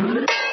Bye.